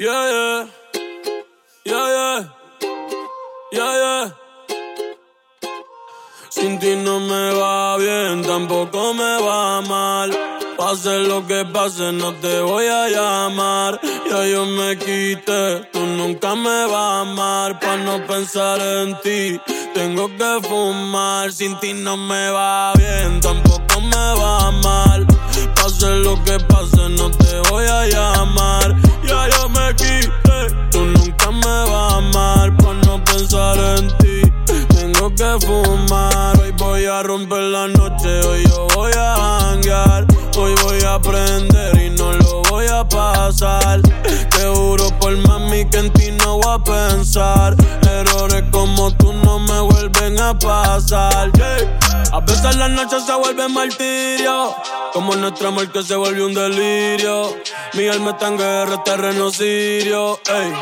Yeah, yeah. Yeah, yeah. Yeah. Sin ti no me va bien, tampoco me va mal. Pase lo que pase, no te voy a llamar. Ya yo me quité, tú nunca me vas a amar. Pa' no pensar en ti, tengo que fumar. Sin ti no me va bien, tampoco me va mal. Pase lo que pase, no te voy a llamar. Romper la noche, hoy yo voy a hangar. Hoy voy a aprender y no lo voy a pasar. Te juro por mami que en ti no voy a pensar. Errores como tú no me vuelven a pasar. Yeah. A veces las noches se vuelven martirio. Como nuestro amor que se volvió un delirio. Mi alma está en guerra, terreno sirio. Ey.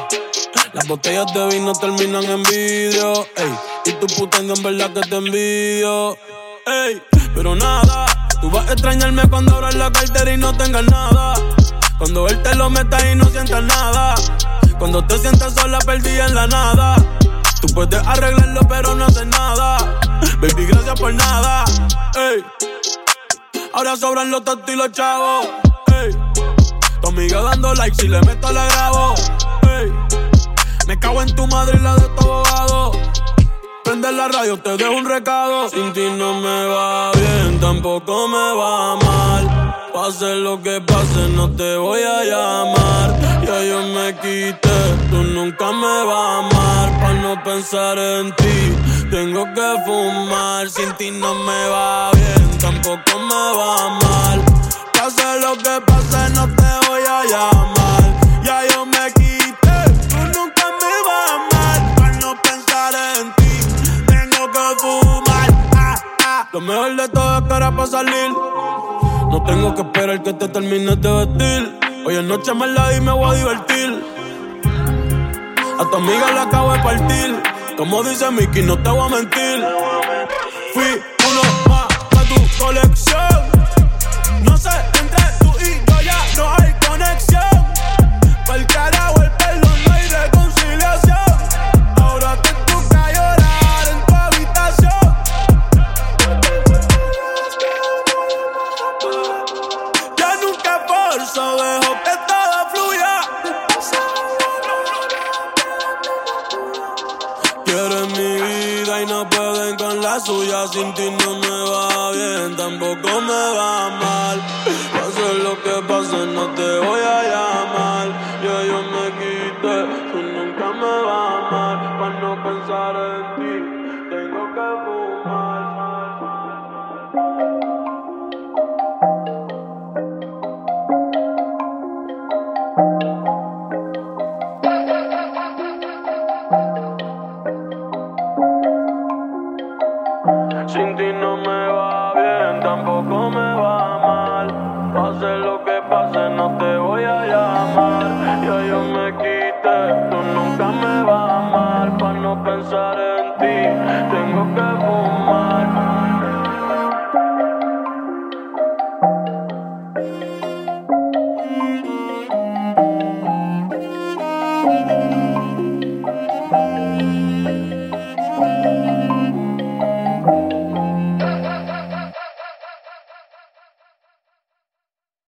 Las botellas de vino terminan en vidrio. Ey. Y tu puta en verdad que te envidio. Ey. Pero nada, tú vas a extrañarme cuando abras la cartera y no tengas nada. Cuando él te lo meta y no sientas nada. Cuando te sientas sola, perdida en la nada. Tú puedes arreglarlo, pero no haces nada. Baby, gracias por nada. Ey. Ahora sobran los tontos y los chavos. Ey. Tu amiga dando like, si le meto la grabo. Ey. Me cago en tu madre y la de tu abogado. Prende la radio, te dejo un recado. Sin ti no me va bien, tampoco me va mal. Pase lo que pase, no te voy a llamar. Ya yo me quité, tú nunca me vas a amar. Pa' no pensar en ti, tengo que fumar. Sin ti no me va bien, tampoco me va mal. Pase lo que pase, no te voy a llamar. Lo mejor de todo es que ahora pa' salir. No tengo que esperar que te termines de vestir. Hoy en noche me la y me voy a divertir. A tu amiga la acabo de partir. Como dice Mickey, no te voy a mentir. Fui uno más para tu colección. No pueden con la suya. Sin ti no me va bien, tampoco me va mal. Pase lo que pase, no te voy a llamar. sin ti no me va bien, tampoco